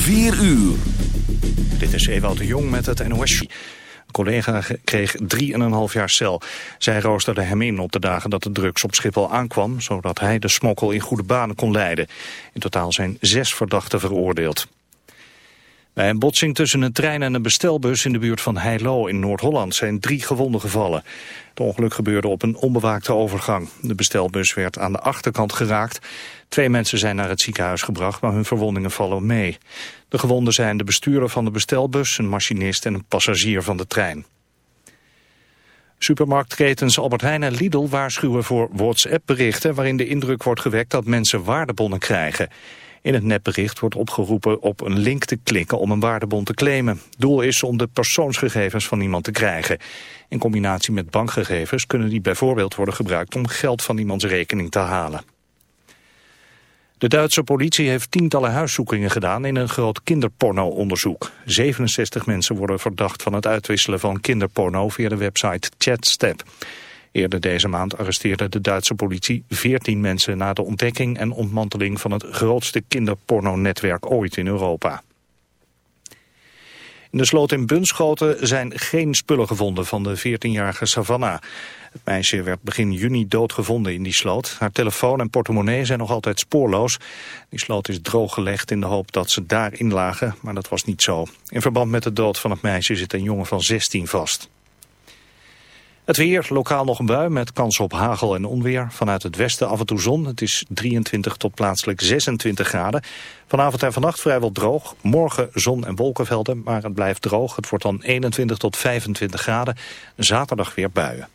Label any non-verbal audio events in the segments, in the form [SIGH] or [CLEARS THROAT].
4 uur. Dit is Ewout de Jong met het NOS. Een collega kreeg 3,5 jaar cel. Zij roosterde hem in op de dagen dat de drugs op Schiphol aankwam... zodat hij de smokkel in goede banen kon leiden. In totaal zijn zes verdachten veroordeeld. Bij een botsing tussen een trein en een bestelbus in de buurt van Heilo in Noord-Holland zijn drie gewonden gevallen. Het ongeluk gebeurde op een onbewaakte overgang. De bestelbus werd aan de achterkant geraakt. Twee mensen zijn naar het ziekenhuis gebracht, maar hun verwondingen vallen mee. De gewonden zijn de bestuurder van de bestelbus, een machinist en een passagier van de trein. Supermarktketens Albert Heijn en Lidl waarschuwen voor WhatsApp-berichten... waarin de indruk wordt gewekt dat mensen waardebonnen krijgen. In het nepbericht wordt opgeroepen op een link te klikken om een waardebon te claimen. Doel is om de persoonsgegevens van iemand te krijgen. In combinatie met bankgegevens kunnen die bijvoorbeeld worden gebruikt om geld van iemands rekening te halen. De Duitse politie heeft tientallen huiszoekingen gedaan in een groot kinderporno-onderzoek. 67 mensen worden verdacht van het uitwisselen van kinderporno via de website ChatStep. Eerder deze maand arresteerde de Duitse politie 14 mensen na de ontdekking en ontmanteling van het grootste kinderporno-netwerk ooit in Europa. In de sloot in Bunschoten zijn geen spullen gevonden van de 14-jarige Savannah. Het meisje werd begin juni doodgevonden in die sloot. Haar telefoon en portemonnee zijn nog altijd spoorloos. Die sloot is drooggelegd in de hoop dat ze daarin lagen, maar dat was niet zo. In verband met de dood van het meisje zit een jongen van 16 vast. Het weer, lokaal nog een bui met kans op hagel en onweer. Vanuit het westen af en toe zon. Het is 23 tot plaatselijk 26 graden. Vanavond en vannacht vrijwel droog. Morgen zon en wolkenvelden, maar het blijft droog. Het wordt dan 21 tot 25 graden. Zaterdag weer buien.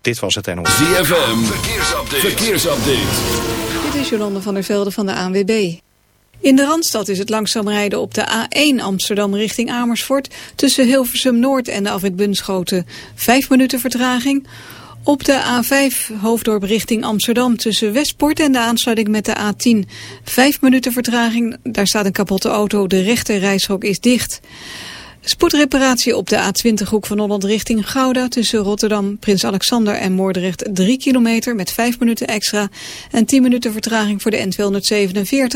Dit was het NOS. ZFM, verkeersupdate. verkeersupdate. Dit is Jolande van der Velde van de ANWB. In de Randstad is het langzaam rijden op de A1 Amsterdam richting Amersfoort... tussen Hilversum Noord en de afrit Bunschoten. Vijf minuten vertraging. Op de A5 Hoofddorp richting Amsterdam tussen Westpoort en de aansluiting met de A10. Vijf minuten vertraging, daar staat een kapotte auto, de rechte reishok is dicht. Spoedreparatie op de A20-hoek van Holland richting Gouda... tussen Rotterdam, Prins Alexander en Moordrecht 3 kilometer... met 5 minuten extra en 10 minuten vertraging voor de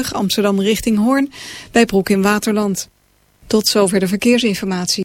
N247... Amsterdam richting Hoorn bij Broek in Waterland. Tot zover de verkeersinformatie.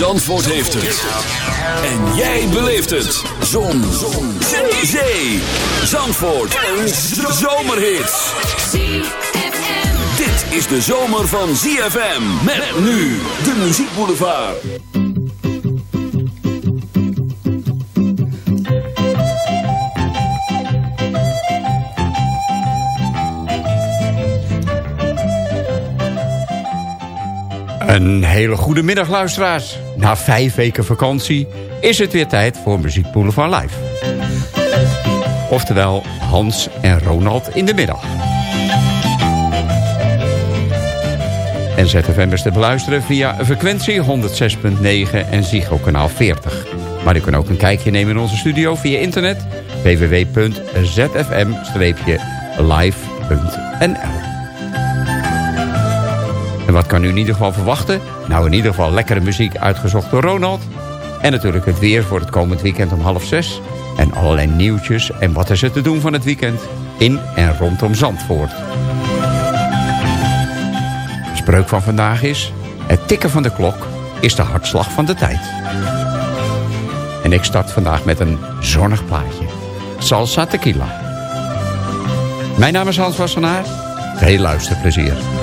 Zandvoort heeft het. En jij beleeft het. Zon. Zon. Zee. Zandvoort. Een zomerhit. Dit is de zomer van ZFM. Met nu de muziekboulevard. Een hele goede middag luisteraars. Na vijf weken vakantie is het weer tijd voor Muziek van Live. Oftewel Hans en Ronald in de middag. En ZFM is te beluisteren via frequentie 106.9 en Ziggo kanaal 40. Maar u kunt ook een kijkje nemen in onze studio via internet www.zfm-live.nl En wat kan u in ieder geval verwachten? Nou, in ieder geval lekkere muziek uitgezocht door Ronald. En natuurlijk het weer voor het komend weekend om half zes. En allerlei nieuwtjes en wat is er te doen van het weekend in en rondom Zandvoort. Spreuk van vandaag is... Het tikken van de klok is de hartslag van de tijd. En ik start vandaag met een zonnig plaatje. Salsa Tequila. Mijn naam is Hans Wassenaar. Veel luisterplezier.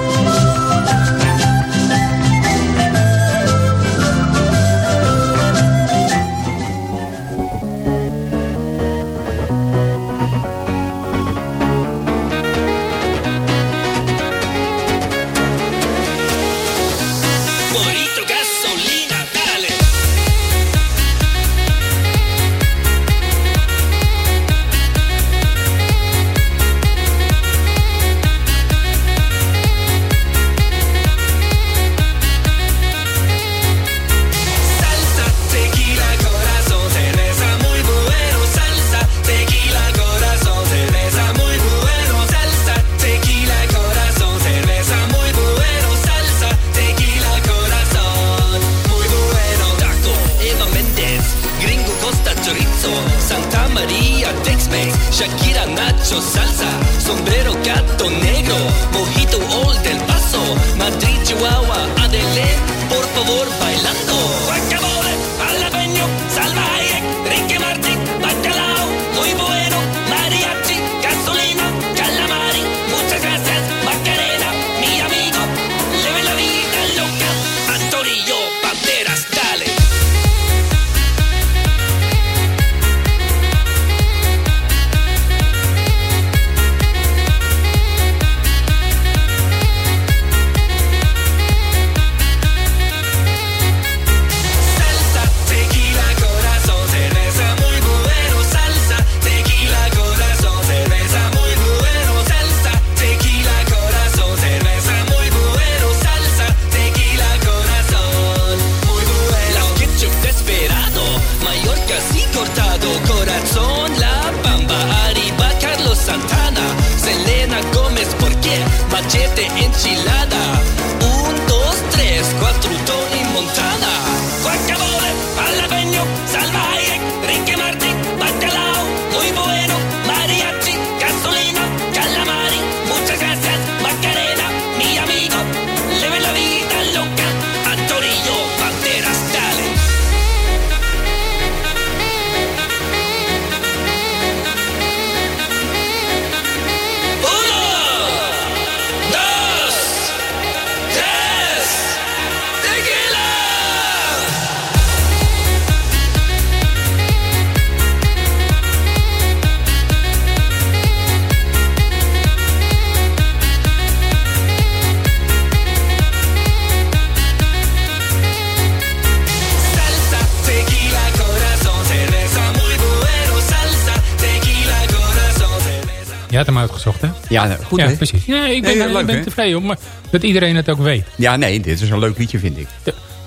Ja, goed ja, precies. Ja, ik ben, nee, leuk, ben tevreden maar dat iedereen het ook weet. Ja, nee, dit is een leuk liedje, vind ik.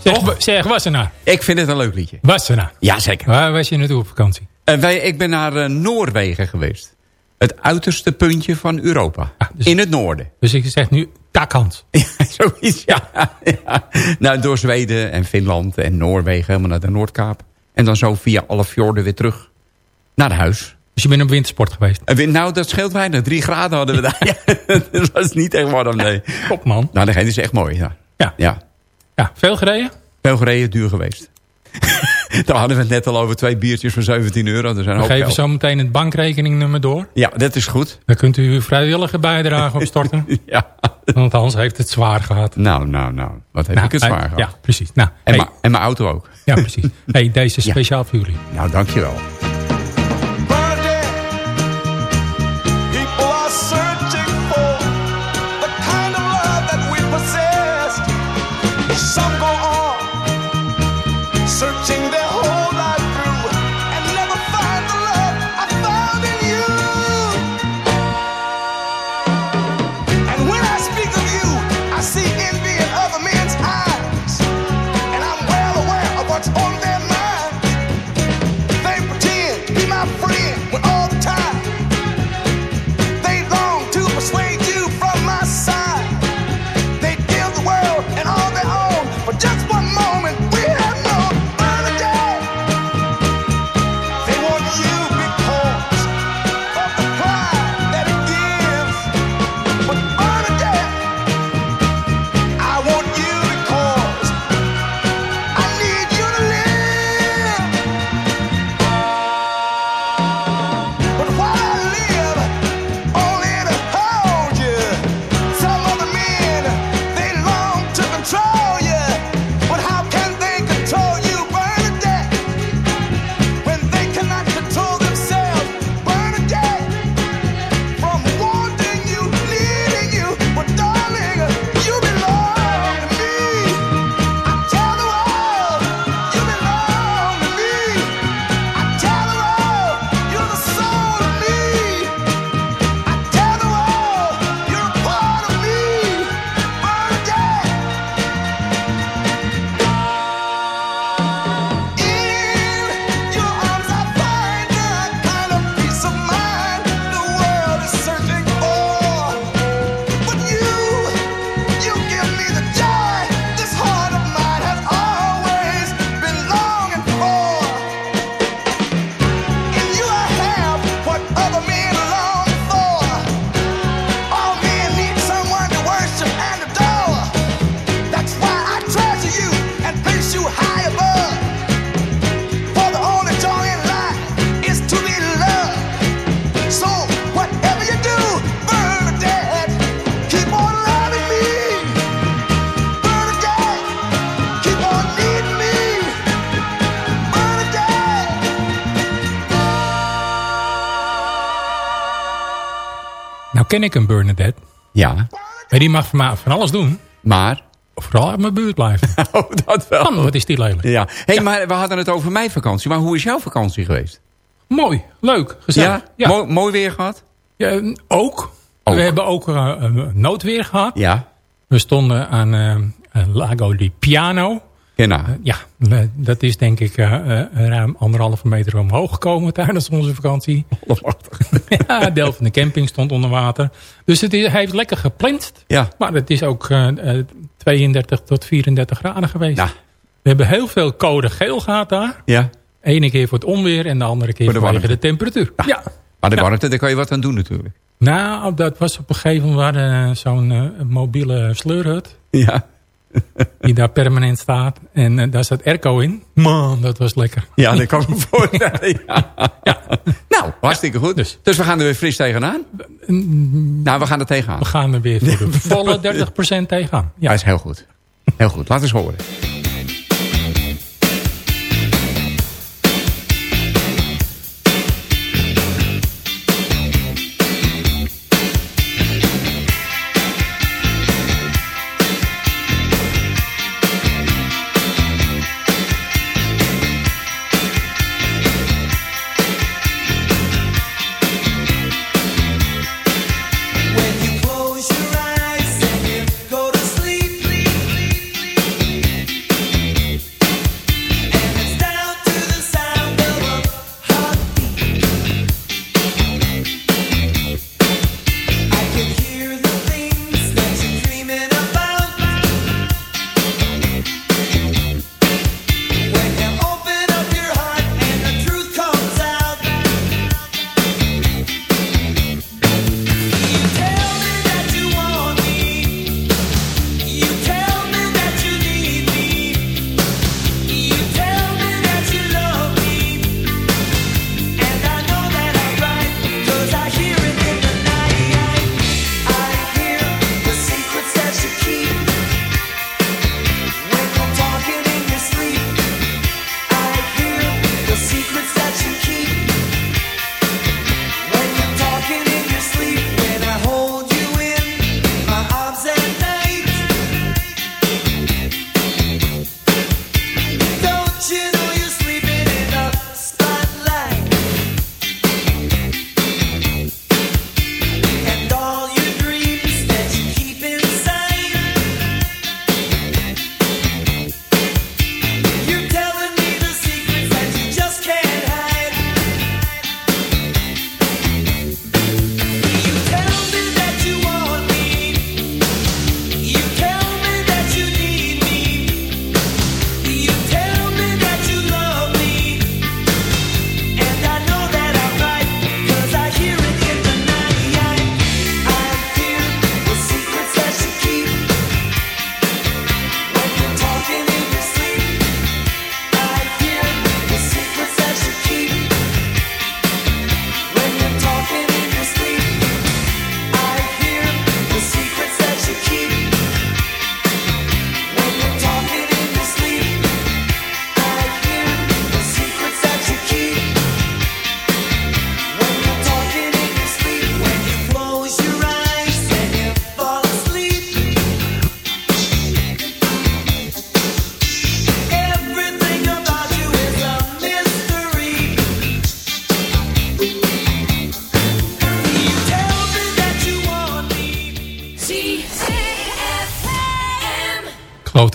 Zeg, zeg Wassenaar. Ik vind het een leuk liedje. Wassenaar. Ja, zeker. Waar was je naartoe op vakantie? Uh, wij, ik ben naar uh, Noorwegen geweest. Het uiterste puntje van Europa. Ah, dus, in het noorden. Dus ik zeg nu kakhand. [LAUGHS] Ja, zoiets, ja. [LAUGHS] ja. Nou, door Zweden en Finland en Noorwegen helemaal naar de Noordkaap. En dan zo via alle fjorden weer terug naar huis. Dus je bent op wintersport geweest? Nou, dat scheelt weinig. Drie graden hadden we daar. [LAUGHS] [LAUGHS] dat was niet echt warm, nee. Top, man. Nou, dat is echt mooi, ja. Ja. ja. ja. Veel gereden? Veel gereden, duur geweest. [LAUGHS] Daar hadden we het net al over twee biertjes van 17 euro. we geven zo meteen het bankrekeningnummer door. Ja, dat is goed. Dan kunt u uw vrijwillige bijdrage opstorten. ja. Want Hans heeft het zwaar gehad. Nou, nou, nou. Wat heb nou, ik het zwaar gehad. Ja, precies. Nou, en, hey. mijn auto ook. Ja, precies. hey, deze is speciaal voor jullie. Nou, dankjewel. Ken ik een Bernadette. Ja. Maar die mag van, van alles doen. Maar? Vooral uit mijn buurt blijven. [LAUGHS] oh, dat wel. Man, wat is die lelijk. Ja. hey, maar we hadden het over mijn vakantie. Maar hoe is jouw vakantie geweest? Mooi, leuk, gezellig. Ja? Mooi, mooi weer gehad? Ja, ook. We hebben ook uh, noodweer gehad. Ja. We stonden aan uh, Lago di Piano. Ja, dat is denk ik ruim anderhalve meter omhoog gekomen tijdens onze vakantie. [LAUGHS] [LAUGHS] ja, deel van de camping stond onder water. Dus het is, hij heeft lekker gepland. Ja. Maar het is ook 32 tot 34 graden geweest. Ja. We hebben heel veel code geel gehad daar. Ja. Ene keer voor het onweer en de andere keer voor de, vanwege de temperatuur. Ja. ja. Maar de warmte, daar kan je wat aan doen natuurlijk. Nou, dat was op een gegeven moment uh, zo'n mobiele sleurhut. Ja. [LAUGHS] die daar permanent staat. En uh, daar staat airco in. Man, dat was lekker. Ja, dat kan ik me [LAUGHS] voorstellen. Ja. ja. Nou, hartstikke goed. Dus. dus we gaan er weer fris tegenaan? nou, we gaan er tegenaan. We gaan er weer voor de [LAUGHS] volle 30% tegenaan. Ja, dat is heel goed. Heel goed, laat eens horen.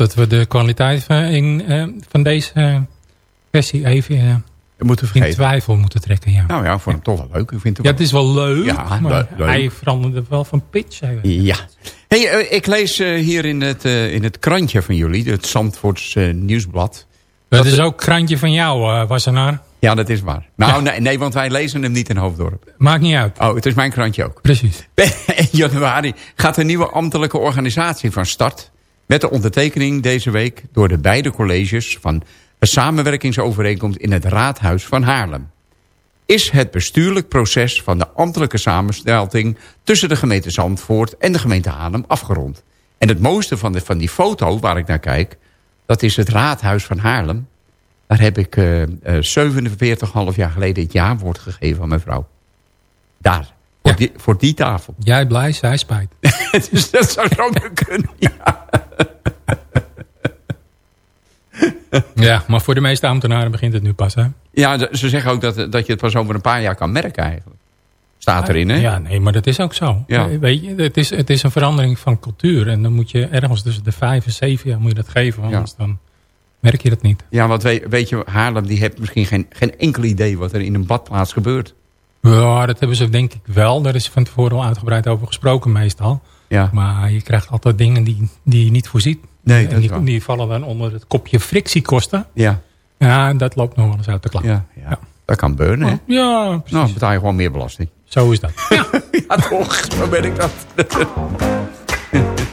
Dat we de kwaliteit van, in, uh, van deze uh, versie even uh, moeten in twijfel moeten trekken. Ja. Nou ja, voor hem toch wel leuk. Ik vind het, ja, het is wel leuk, ja, maar leuk. hij veranderde wel van pitch. Ja. Hey, ik lees hier in het, in het krantje van jullie, het Zandvoorts Nieuwsblad. Dat, dat is ook krantje van jou, Wassenaar. Ja, dat is waar. Nou, nee, nee, want wij lezen hem niet in Hoofddorp. Maakt niet uit. Oh, het is mijn krantje ook. Precies. [LAUGHS] In januari gaat een nieuwe ambtelijke organisatie van start met de ondertekening deze week door de beide colleges van een samenwerkingsovereenkomst in het Raadhuis van Haarlem. Is het bestuurlijk proces van de ambtelijke samenstelting tussen de gemeente Zandvoort en de gemeente Haarlem afgerond. En het mooiste van, de, van die foto waar ik naar kijk, dat is het Raadhuis van Haarlem. Daar heb ik uh, uh, 47,5 jaar geleden het jaarwoord gegeven aan mijn vrouw. Daar. Voor, die, voor die tafel. Jij blij, zij spijt. [LAUGHS] dus dat zou zo [LAUGHS] kunnen, ja. ja, maar voor de meeste ambtenaren begint het nu pas, hè? Ja, ze zeggen ook dat, dat je het pas over een paar jaar kan merken eigenlijk. Staat erin, hè? Ja, nee, maar dat is ook zo. Ja. Weet je, het is, het is een verandering van cultuur. En dan moet je ergens tussen de vijf en zeven jaar moet je dat geven. Anders dan merk je dat niet. Ja, want weet, weet je, Haarlem die heeft misschien geen, geen enkel idee wat er in een badplaats gebeurt. Ja, dat hebben ze denk ik wel. Daar is van tevoren al uitgebreid over gesproken meestal. Ja. Maar je krijgt altijd dingen die, die je niet voorziet. Nee, dat die, die vallen dan onder het kopje frictiekosten. Ja. Ja, dat loopt nog wel eens uit de klap. Ja, ja. Dat kan beunen, hè? Ja, precies. Nou, betaal je gewoon meer belasting. Zo is dat. Ja, [LAUGHS] ja toch. Zo ben ik dat. [LAUGHS]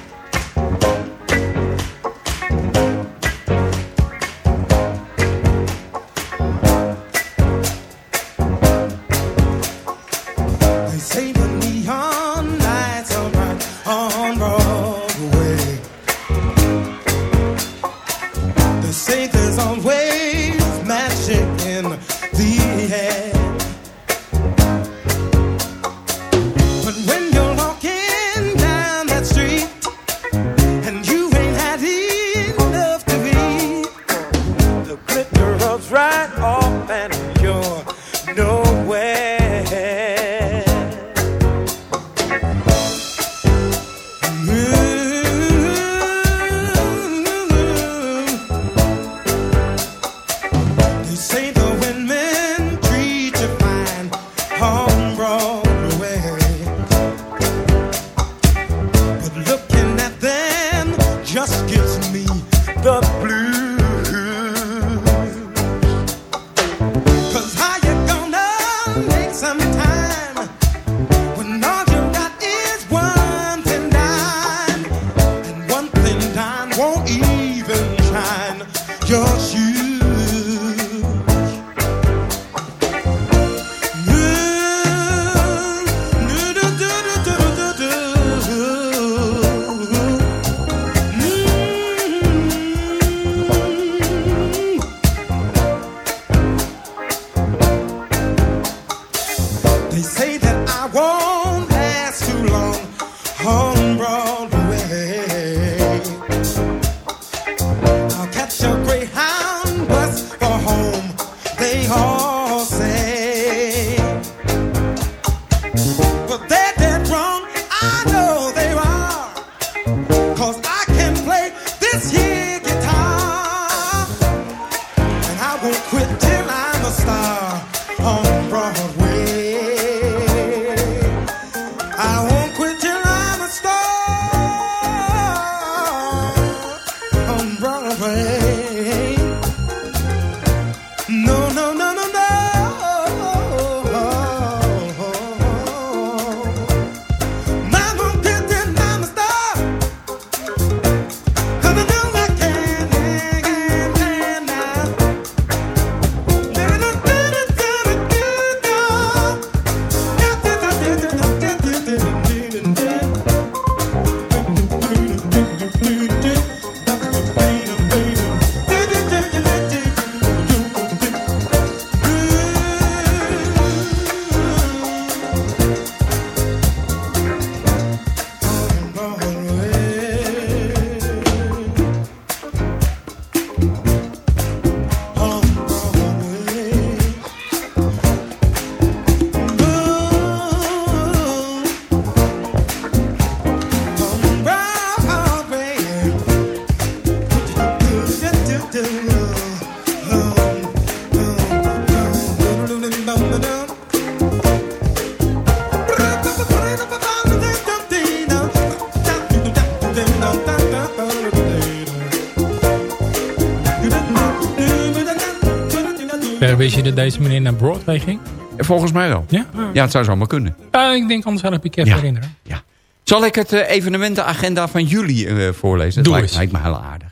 wist je dat deze meneer naar Broadway ging? Volgens mij wel. Ja? Ja, het zou zomaar kunnen. Ik denk anders had ik je even herinneren. Ja. Zal ik het uh, evenementenagenda van juli uh, voorlezen? Doe dat lijkt, lijkt, me heel aardig.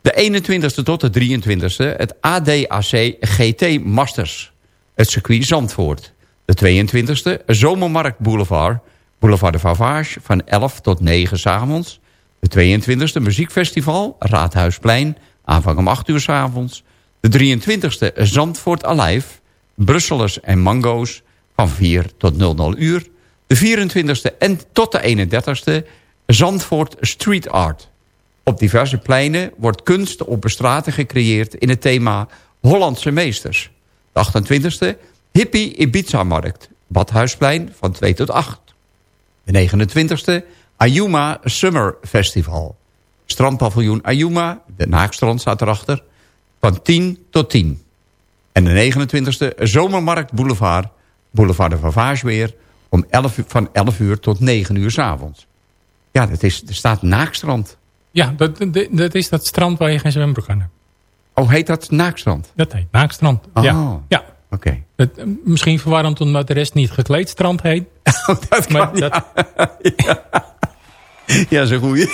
De 21ste tot de 23ste het ADAC GT Masters. Het circuit Zandvoort. De 22ste Zomermarkt Boulevard. Boulevard de Favage van 11 tot 9 s avonds. De 22e Muziekfestival Raadhuisplein. Aanvang om 8 uur s avonds. De 23e Zandvoort Alive, Brusselers en Mango's van 4 tot 00 uur. De 24e en tot de 31e Zandvoort Street Art. Op diverse pleinen wordt kunst op straten gecreëerd in het thema Hollandse meesters. De 28e Hippie Ibiza-markt, Badhuisplein van 2 tot 8. De 29e Ayuma Summer Festival. Strandpaviljoen Ayuma, de Naakstrand staat erachter, van 10 tot 10. En de 29e Zomermarkt Boulevard, Boulevard de Vavage weer, om 11, van 11 uur tot 9 uur s avonds. Ja, dat is, er staat Naakstrand. Ja, dat, dat is dat strand waar je geen zwembroek aan hebt. Oh, heet dat Naakstrand? Dat heet Naakstrand, oh. ja. ja. Oké. Misschien verwarrend omdat de rest niet gekleed strand heet. Oh, [LAUGHS] dat kan, maar dat... [LAUGHS] ja. ja, ja zo goed.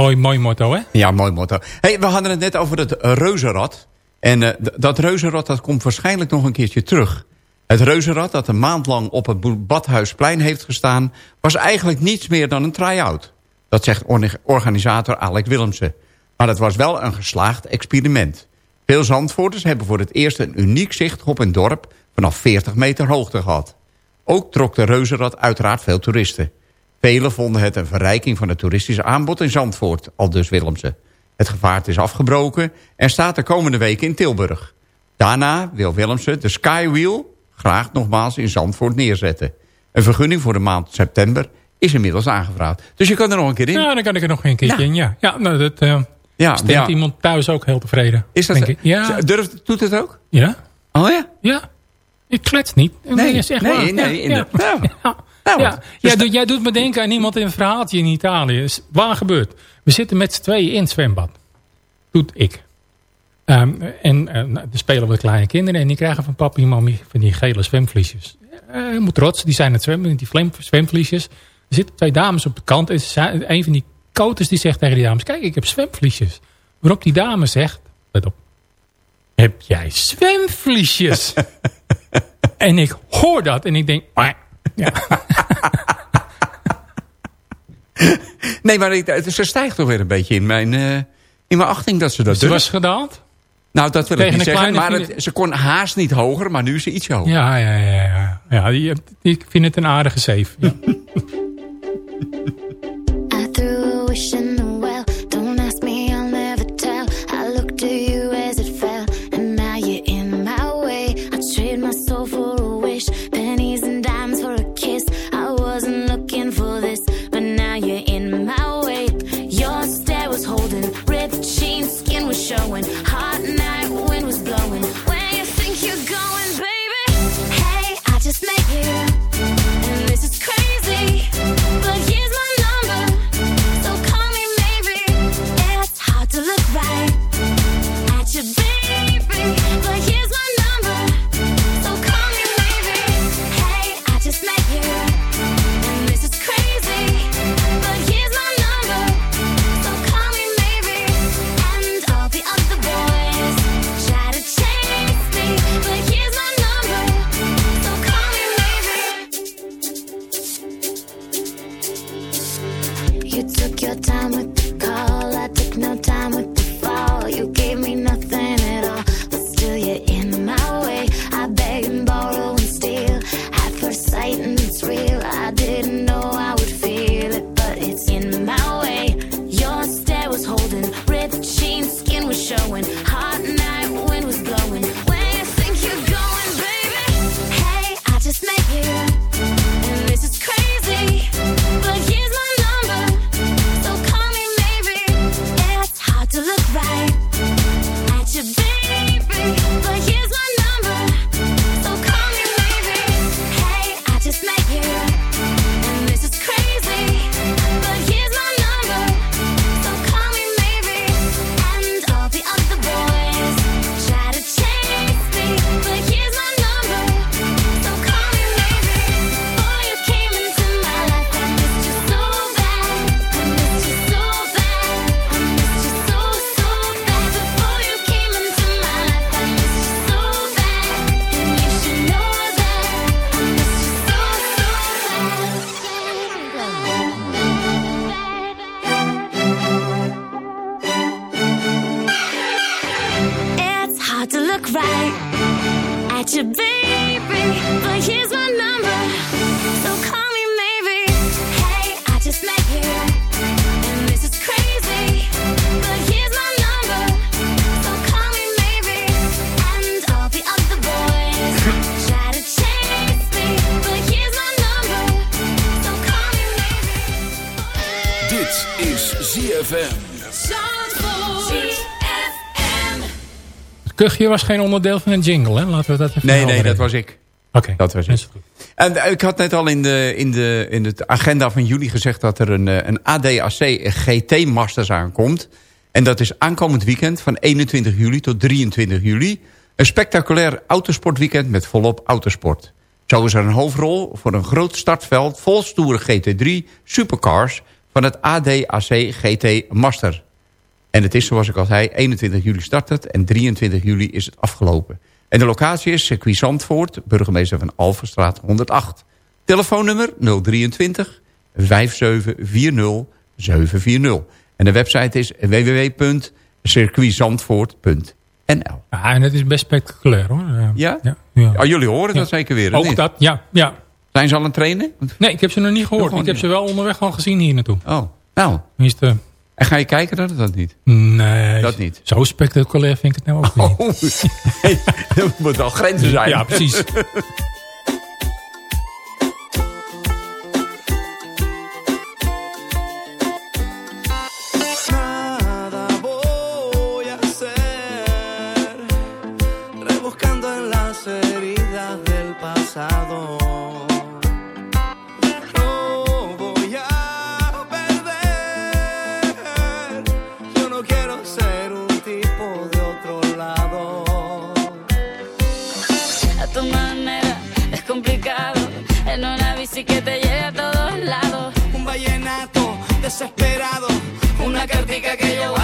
Mooi, mooi motto, hè? Ja, mooi motto. Hey, we hadden het net over het reuzenrad. En uh, dat reuzenrad dat komt waarschijnlijk nog een keertje terug. Het reuzenrad dat een maand lang op het Badhuisplein heeft gestaan... was eigenlijk niets meer dan een try-out. Dat zegt organisator Alec Willemsen. Maar het was wel een geslaagd experiment. Veel Zandvoorters hebben voor het eerst een uniek zicht op een dorp vanaf 40 meter hoogte gehad. Ook trok de reuzenrad uiteraard veel toeristen. Velen vonden het een verrijking van het toeristische aanbod in Zandvoort, al dus Willemse. Het gevaart is afgebroken en staat de komende week in Tilburg. Daarna wil Willemse de Skywheel graag nogmaals in Zandvoort neerzetten. Een vergunning voor de maand september is inmiddels aangevraagd. Dus je kan er nog een keer in. Ja, dan kan ik er nog een keertje in, ja. Ja, nou, dat uh, ja, stemt iemand thuis ook heel tevreden. Is dat zo? Ja. Durft, doet het ook? Ja. Oh ja? Ja. Ik klets niet. Nee, is echt nee, nee. Ja, ja. ja. Nou, ja. Jij, doet, jij doet me denken aan iemand in een verhaaltje in Italië. Is waar gebeurt? We zitten met z'n tweeën in het zwembad. Doet ik. Um, en uh, er spelen we kleine kinderen en die krijgen van papa en mami van die gele zwemvliesjes. Uh, je moet trots, die zijn het zwemmen, die zwemvliesjes. Er zitten twee dames op de kant en een van die koters die zegt tegen die dames, kijk ik heb zwemvliesjes. Waarop die dame zegt, let op, heb jij zwemvliesjes? [LAUGHS] en ik hoor dat en ik denk, ja. [LAUGHS] nee, maar ik, ze stijgt toch weer een beetje in mijn, uh, in mijn achting dat ze dat Ze was gedaald? Nou, dat wil ik niet zeggen. Maar het, ze kon haast niet hoger, maar nu is ze iets hoger. Ja, ja, ja. ja. ja die, ik vind het een aardige zeef. Ja. [LAUGHS] kuchje was geen onderdeel van een jingle, hè? Laten we dat even Nee, nee, dat was ik. Oké, dat was ik. En uh, ik had net al in de, in, de, in de agenda van jullie gezegd... dat er een, uh, een ADAC GT Masters aankomt. En dat is aankomend weekend van 21 juli tot 23 juli. Een spectaculair autosportweekend met volop autosport. Zo is er een hoofdrol voor een groot startveld... vol stoere GT3 supercars van het ADAC GT Master... En het is, zoals ik al zei, 21 juli start het en 23 juli is het afgelopen. En de locatie is circuit Zandvoort, burgemeester van Alverstraat 108. Telefoonnummer 023 5740 740. En de website is www.circuitzandvoort.nl NL. Ja, en het is best spectaculair hoor. Ja? ja, ja. Oh, jullie horen dat zeker weer? Ook dat, ja. ja. Zijn ze al aan het trainen? Nee, ik heb ze nog niet gehoord. Ik heb ze wel onderweg al gezien hier naartoe. Oh, nou. Tenminste, en ga je kijken dat dat niet? Nee. Dat niet? Zo spectaculair vind ik het nou ook niet. [LAUGHS] Oh, er moet wel grenzen zijn. Ja, precies. [LAUGHS] desesperado, una cartica que yo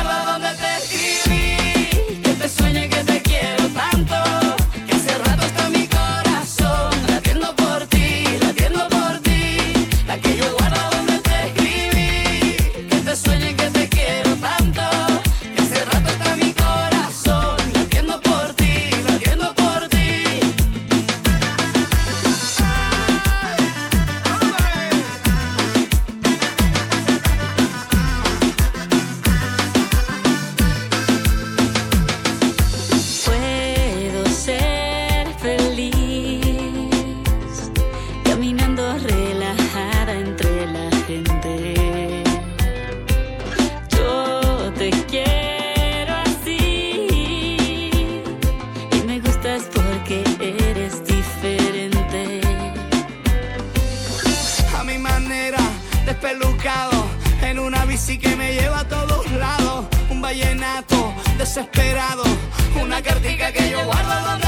Así que me lleva a todos lados. Un vallenato desesperado. Una cartica que yo guardo donde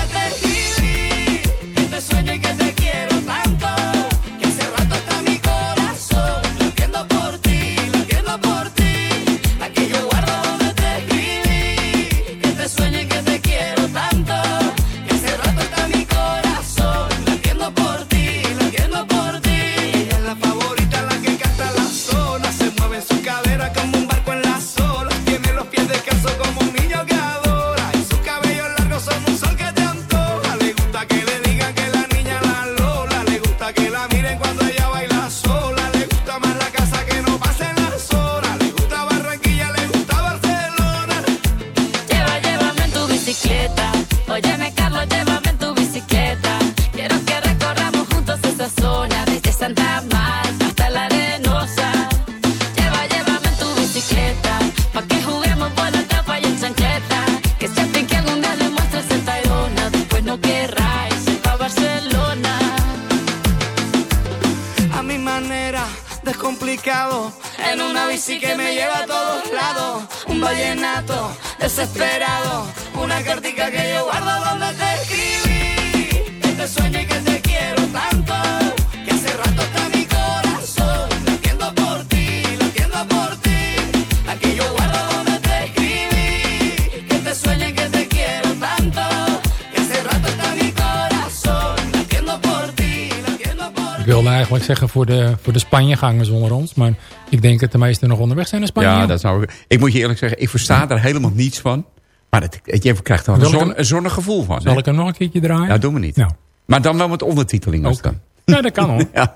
voor de, voor de Spanjegangers onder ons. Maar ik denk dat de meesten nog onderweg zijn naar Spanje. Ja, dat zou ik. Ik moet je eerlijk zeggen, ik versta daar helemaal niets van. Maar het, je krijgt er een, zonnig gevoel van. Zal ik hem nog een keertje draaien? Ja, doe me niet. Nou. Maar dan wel met ondertiteling. Als dan. Ja, dat kan hoor. [LAUGHS] ja.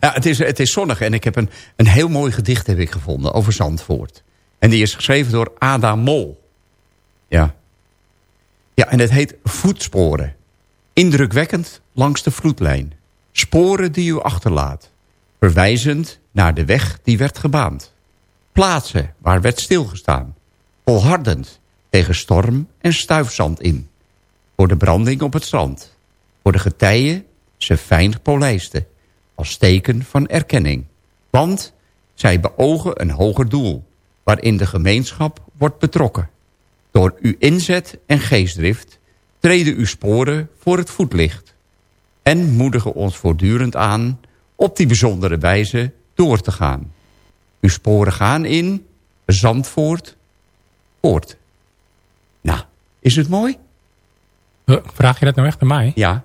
Ja, het, is, het is zonnig en ik heb een, een heel mooi gedicht heb ik gevonden over Zandvoort. En die is geschreven door Ada Mol. Ja. Ja, en het heet Voetsporen. Indrukwekkend langs de vloedlijn. Sporen die u achterlaat. Verwijzend naar de weg die werd gebaand. Plaatsen waar werd stilgestaan. Volhardend tegen storm en stuifzand in. Voor de branding op het strand. Voor de getijen ze fijn gepolijsten. Als teken van erkenning. Want zij beogen een hoger doel. Waarin de gemeenschap wordt betrokken. Door uw inzet en geestdrift treden uw sporen voor het voetlicht en moedigen ons voortdurend aan op die bijzondere wijze door te gaan. Uw sporen gaan in Zandvoort, Poort. Nou, is het mooi? Vraag je dat nou echt aan mij? Ja.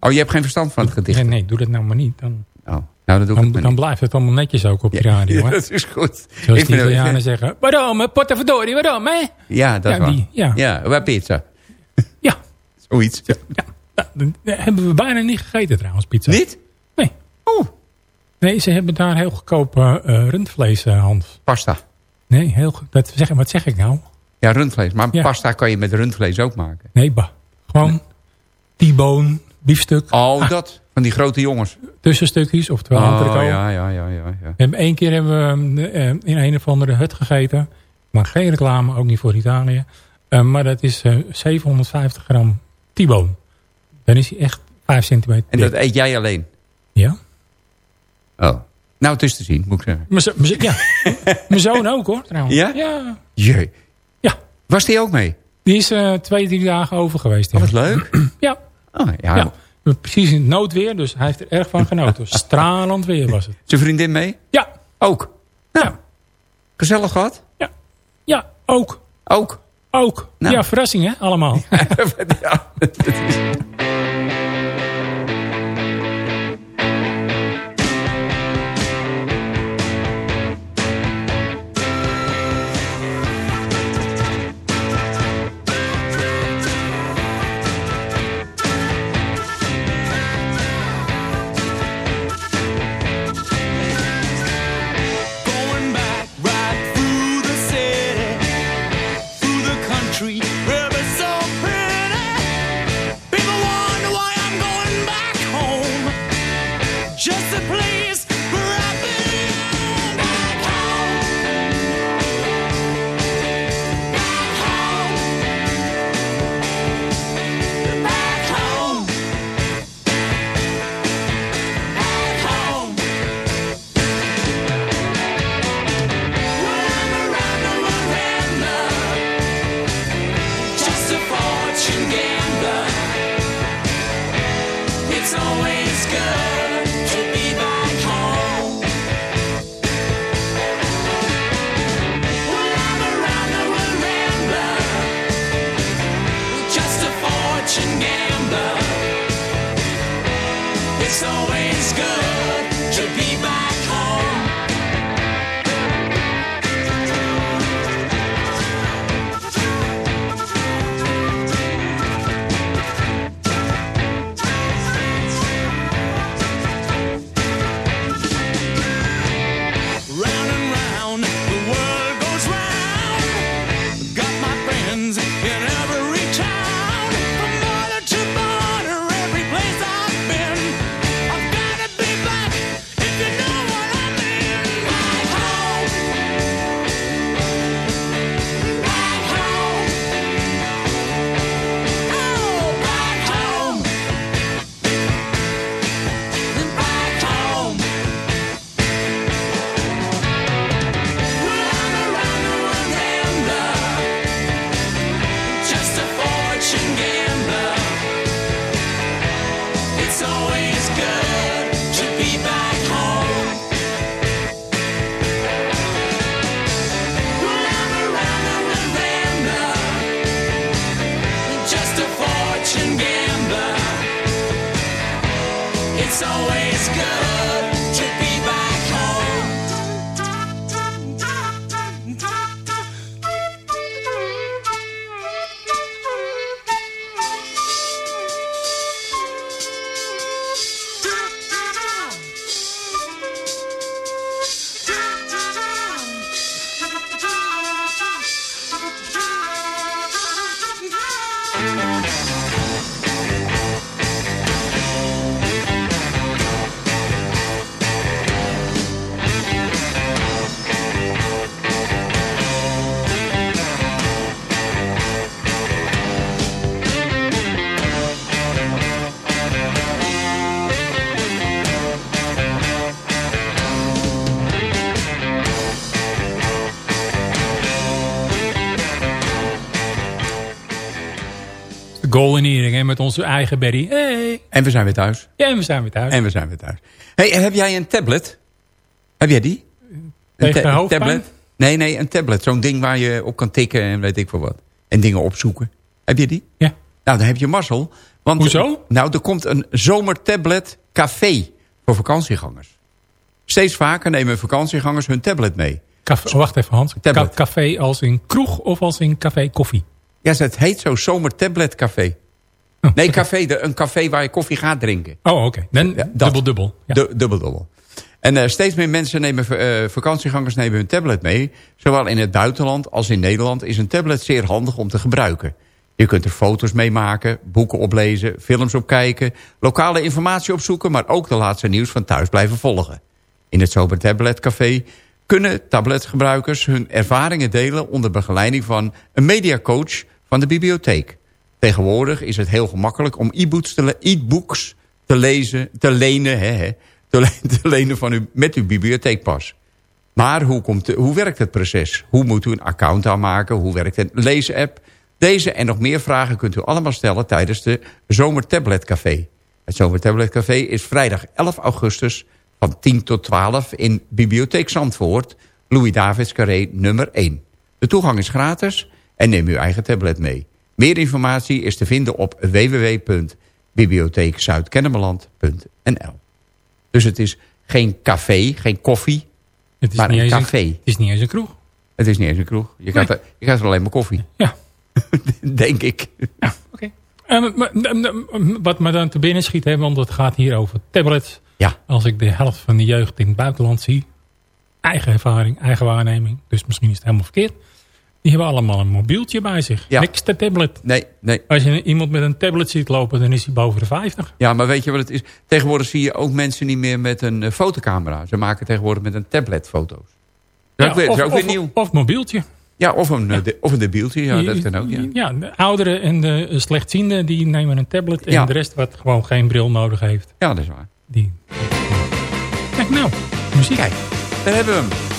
Oh, je hebt geen verstand van het gedicht? Nee, nee doe dat nou maar niet. Dan... Oh. Nou, dat doe dan, ik dan blijft het allemaal netjes ook op je [LAUGHS] radio. Ja, dat is goed. Zoals ik die Italianen zeggen. Waarom? Potverdorie, waarom? Hè? Ja, dat ja, die, ja. ja, waar pizza? Ja. [LAUGHS] Zoiets. Ja. Ja. hebben we bijna niet gegeten trouwens, pizza. Niet? Nee. Oh. Nee, ze hebben daar heel goedkoop uh, rundvlees, uh, Hans. Pasta? Nee, heel goed. Dat zeg, wat zeg ik nou? Ja, rundvlees. Maar pasta kan je met rundvlees ook maken. Nee, bah. Gewoon T-bone, biefstuk. Oh, ah. dat. Van die grote jongens. Tussenstukjes, oftewel oh, ja, ja, ja, ja, ja. En één keer hebben we uh, in een of andere hut gegeten. Maar geen reclame, ook niet voor Italië. Uh, maar dat is 750 gram T-bone. Dan is hij echt 5 centimeter En dat eet jij alleen? Ja. Oh. Nou, het is te zien, moet ik zeggen. Mijn ja. [LAUGHS] Mijn zoon ook, hoor, trouwens. Ja? Ja. Jee. Ja. Was die ook mee? Die is uh, twee, drie dagen over geweest. Ja. Oh, wat leuk. [CLEARS THROAT] ja. Oh, ja. ja. Precies in het noodweer, dus hij heeft er erg van genoten. [LAUGHS] Stralend weer was het. Zijn vriendin mee? Ja. Ook? Nou, ja. Gezellig gehad? Ja. Ja, ook. Ook? Ook. Nou. Ja, verrassing hè, allemaal. [LAUGHS] ja. Goal met onze eigen Berry. Hey. En we zijn weer thuis. Ja, en we zijn weer thuis. En we zijn weer thuis. Hey, heb jij een tablet? Heb jij die? Tegen ta tablet? Nee, nee, een tablet. Zo'n ding waar je op kan tikken en weet ik veel wat. En dingen opzoeken. Heb je die? Ja. Nou, dan heb je mazzel. Want, Hoezo? Nou, er komt een zomertablet café voor vakantiegangers. Steeds vaker nemen vakantiegangers hun tablet mee. Café, wacht even Hans. Tablet. Café als in kroeg of als in café koffie? Ja, het heet zo Zomer Tablet Café. Oh, nee, café, een café waar je koffie gaat drinken. Oh, oké. Dan dubbel dubbel. Ja. dubbel dubbel. En uh, steeds meer mensen nemen, uh, vakantiegangers nemen hun tablet mee. Zowel in het buitenland als in Nederland is een tablet zeer handig om te gebruiken. Je kunt er foto's mee maken, boeken oplezen, films opkijken... lokale informatie opzoeken, maar ook de laatste nieuws van thuis blijven volgen. In het Sober Tablet Café kunnen tabletgebruikers hun ervaringen delen... onder begeleiding van een mediacoach van de bibliotheek. Tegenwoordig is het heel gemakkelijk om e-books te, te, lezen, te lenen... Hè, te, [LAUGHS] te lenen van u, met uw bibliotheekpas. Maar hoe, komt hoe werkt het proces? Hoe moet u een account aanmaken? Hoe werkt een leesapp? Deze en nog meer vragen kunt u allemaal stellen tijdens de Zomer Tablet Café. Het Zomer Tablet Café is vrijdag 11 augustus van 10 tot 12 in Bibliotheek Zandvoort, Louis Davids Carré nummer 1. De toegang is gratis en neem uw eigen tablet mee. Meer informatie is te vinden op www.bibliotheekzuidkennemerland.nl Dus het is geen café, geen koffie, het is maar een café. het is niet eens een kroeg. Het is niet eens een kroeg. Je, gaat, er, je gaat er alleen maar koffie. Ja. [LAUGHS] Denk ik. Ja, oké. Okay. wat me dan te binnen schiet, hè, want het gaat hier over tablets. Ja. Als ik de helft van de jeugd in het buitenland zie, eigen ervaring, eigen waarneming, dus misschien is het helemaal verkeerd. Die hebben allemaal een mobieltje bij zich. Ja. Niks de tablet. Nee, nee. Als je iemand met een tablet ziet lopen, dan is hij boven de 50. Ja, maar weet je wat het is? Tegenwoordig zie je ook mensen niet meer met een uh, fotocamera. Ze maken tegenwoordig met een tablet foto's. Dat is ook, weer, of, nieuw. Of mobieltje. Ja, of een, eh, of een debieltje, ja, dat kan ook. Ja. ja, de ouderen en de slechtzienden die nemen een tablet. En de rest wat gewoon geen bril nodig heeft. Ja, dat is waar. Die. Kijk nou, muziek. Kijk, daar hebben we hem.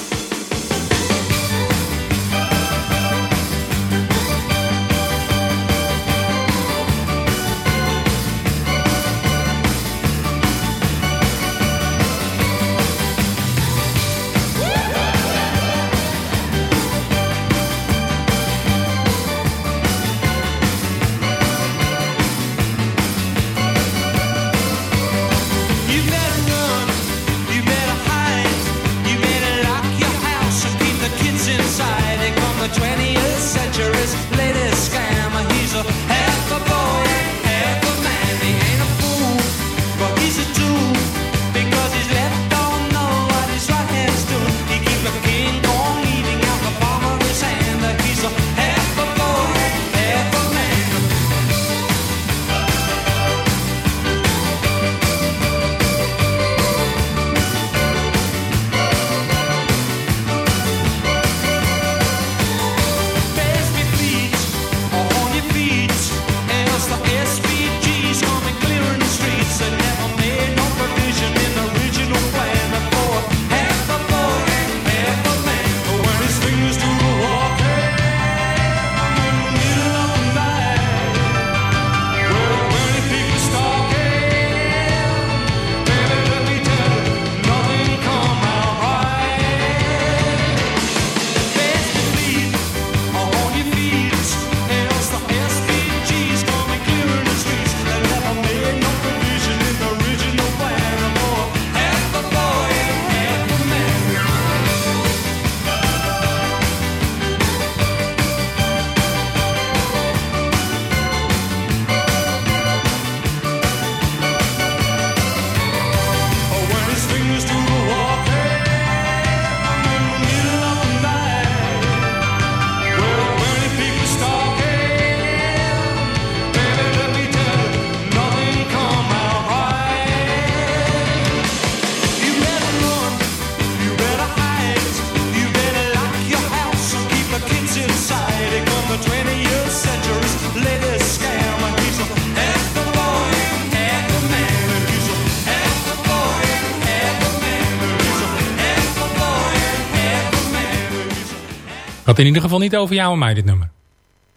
In ieder geval niet over jou en mij, dit nummer.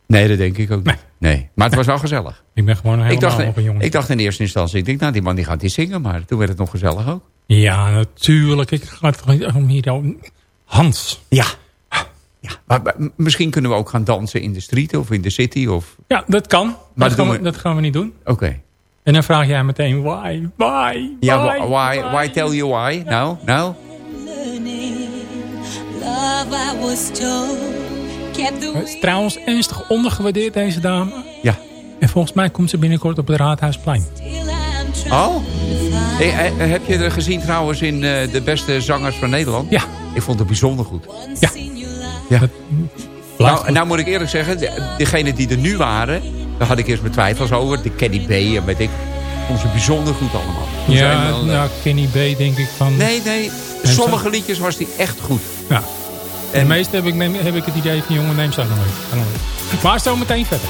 Nee, dat denk ik ook niet. [LAUGHS] Nee. Maar het was wel gezellig. [LAUGHS] Ik ben gewoon een ik dacht, een jongen. Ik dacht in eerste instantie, ik denk, nou, die man die gaat niet zingen. Maar toen werd het nog gezellig ook. Ja, natuurlijk. Ik ga het om hier... Hans. Ja. ja. Maar, misschien kunnen we ook gaan dansen in de street of in de city. Of... Ja, dat kan. Maar dat, gaan we, dat gaan we niet doen. Oké. En dan vraag jij meteen why, why, Ja, why, why, why tell you why? Nou, nou. Het is trouwens ernstig ondergewaardeerd, deze dame. Ja. En volgens mij komt ze binnenkort op het Raadhuisplein. Oh? Hey, eh, heb je er gezien trouwens in uh, de beste zangers van Nederland? Ja. Ik vond het bijzonder goed. Ja. ja. Nou, nou moet ik eerlijk zeggen, degenen die er nu waren... daar had ik eerst mijn twijfels over. De Kenny B en weet ik. Vond ze bijzonder goed allemaal. ja, wel, nou, Kenny B denk ik van... Nee, nee. Sommige liedjes was die echt goed. Ja. En de meeste heb ik, het idee van jongen, neem ze nog mee. Maar zo meteen verder.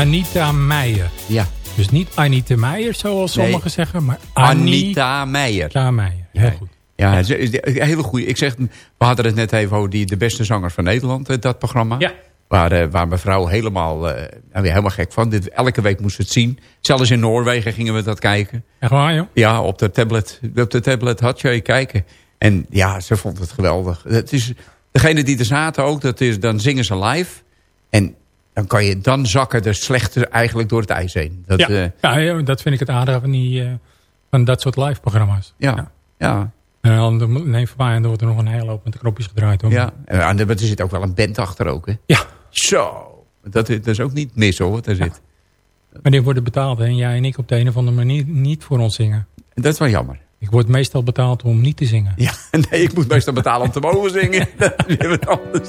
Anita Meijer. Ja. Dus niet Anita Meijer, zoals sommigen zeggen, maar Anita, Meijer. Anita Meijer, heel goed. Ja, een hele goede. Ik zeg, we hadden het net even over die, de beste zangers van Nederland, eh, dat programma. Ja. Waar, uh, waar mevrouw helemaal, uh, helemaal gek van. Dit, elke week moest het zien. Zelfs in Noorwegen gingen we dat kijken. Echt waar, joh? Ja, op de tablet. Op de tablet had je kijken. En ja, ze vond het geweldig. Het is, degene die er zaten ook, dat is, dan zingen ze live. En dan, kan je, dan zakken de slechte eigenlijk door het ijs heen. Dat, ja. Uh, ja, dat vind ik het aardige van, die, uh, van dat soort live programma's. Ja, ja. En dan neem van mij en dan wordt er nog een hele hoop met de knopjes gedraaid. Hoor. Ja, en er zit ook wel een band achter ook. Hè? Ja. Zo, dat, dat is ook niet mis hoor, wat er ja. zit. Maar die worden betaald en jij en ik op de een of andere manier niet voor ons zingen. Dat is wel jammer. Ik word meestal betaald om niet te zingen. Ja, [LAUGHS] nee, ik moet meestal betalen om te mogen zingen. [LAUGHS] dat is weer wat anders.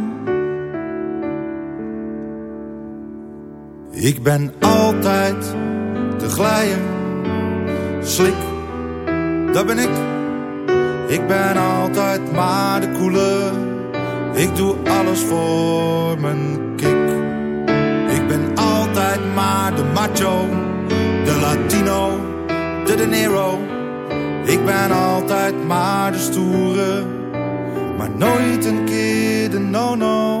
Ik ben altijd te glijden, slik, dat ben ik. Ik ben altijd maar de koele, ik doe alles voor mijn kick. Ik ben altijd maar de macho, de Latino, de De Niro. Ik ben altijd maar de stoere, maar nooit een keer de no-no.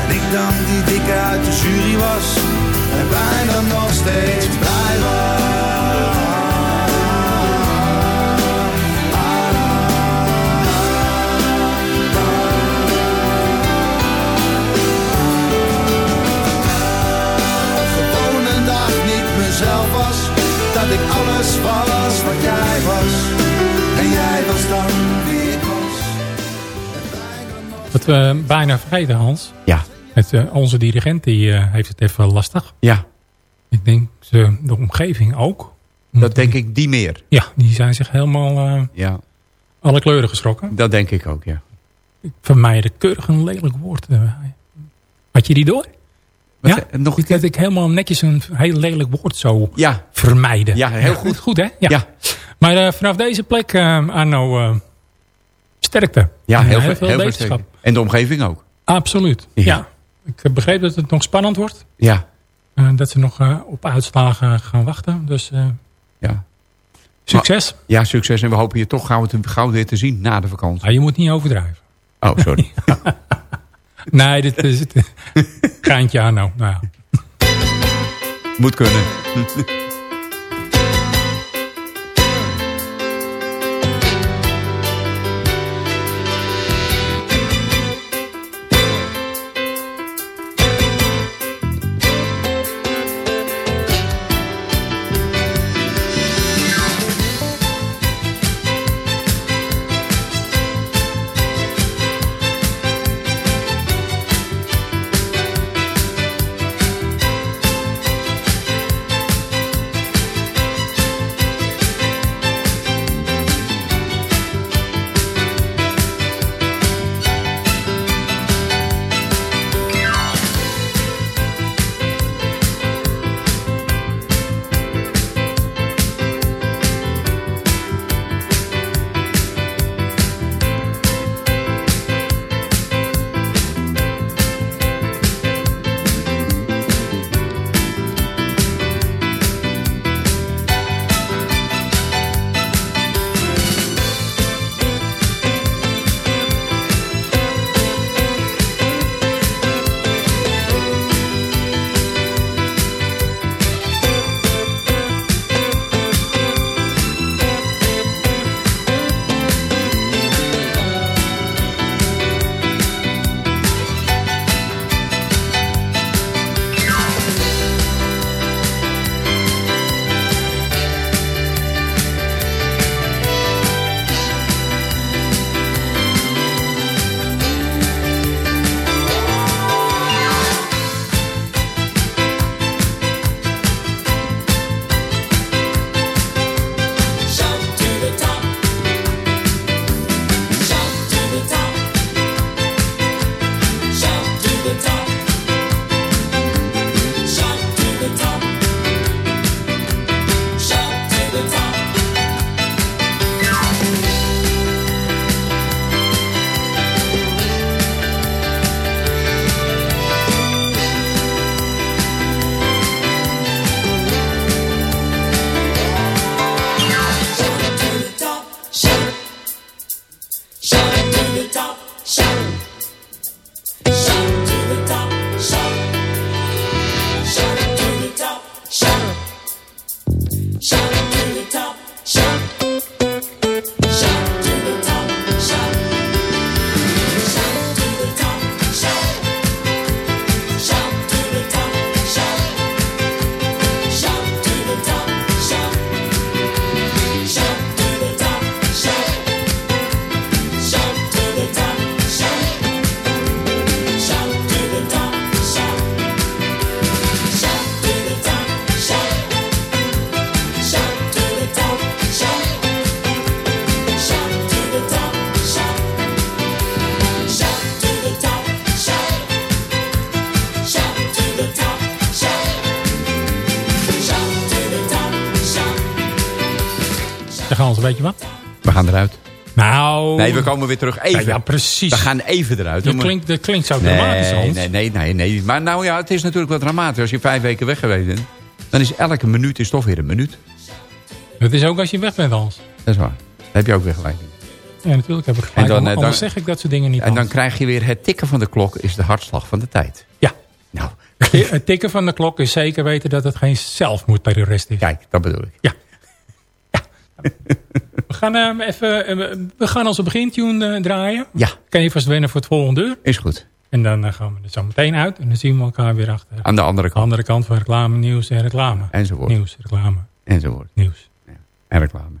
Dan die dikke uit de jury was. En bijna nog steeds blij was. Gewoon een dag niet mezelf was. Dat ik alles was wat jij was. En jij was dan wie ik was. Wat we bijna vergeten, Hans. Ja. Met, uh, onze dirigent die, uh, heeft het even lastig. Ja. Ik denk de, de omgeving ook. Dat denk ik die meer. Ja, die zijn zich helemaal uh, ja. alle kleuren geschrokken. Dat denk ik ook, ja. Ik vermijde keurig een lelijk woord. Had je die door? Wat, ja, nog ik, dat ik helemaal netjes een heel lelijk woord zo ja. vermijden. Ja, heel goed. Goed, hè? Ja. ja. Maar vanaf deze plek, Arno, sterkte. Ja, heel, heel veel heel wetenschap. En de omgeving ook. Absoluut, ja. Ik begreep dat het nog spannend wordt. Ja. Uh, dat ze nog uh, op uitslagen gaan wachten. Dus ja. succes. Maar, ja, succes. En we hopen je toch gauw, te, gauw weer te zien na de vakantie. Ah, je moet niet overdrijven. Oh, sorry. [LAUGHS] nee, dit is het. [LAUGHS] Geintje aan nou. nou ja. Moet kunnen. Weet je wat? We gaan eruit. Nou... Nee, we komen weer terug. Even. Ja, precies. We gaan even eruit. Dat klinkt, dat klinkt zo dramatisch, nee, nee, nee, nee, nee. Maar nou ja, het is natuurlijk wat dramatisch. Als je vijf weken weg geweest bent, dan is elke minuut is toch weer een minuut. Dat is ook als je weg bent, Hans. Dat is waar. Heb je ook weer gelijk Ja, natuurlijk heb ik gelijk. En dan, eh, dan, zeg ik dat soort dingen niet. En dan krijg je weer het tikken van de klok is de hartslag van de tijd. Ja. Nou. Het tikken van de klok is zeker weten dat het geen zelfmoordterrorist is. Kijk, dat bedoel ik. Ja. We gaan, uh, even, uh, we gaan onze begintune uh, draaien. Ja. Kan je vast wennen voor het volgende uur. Is goed. En dan gaan we er zo meteen uit. En dan zien we elkaar weer achter. Aan de andere kant. andere kant van reclame, nieuws en reclame. Enzovoort. Nieuws, reclame. Enzovoort. Nieuws. Ja. En reclame.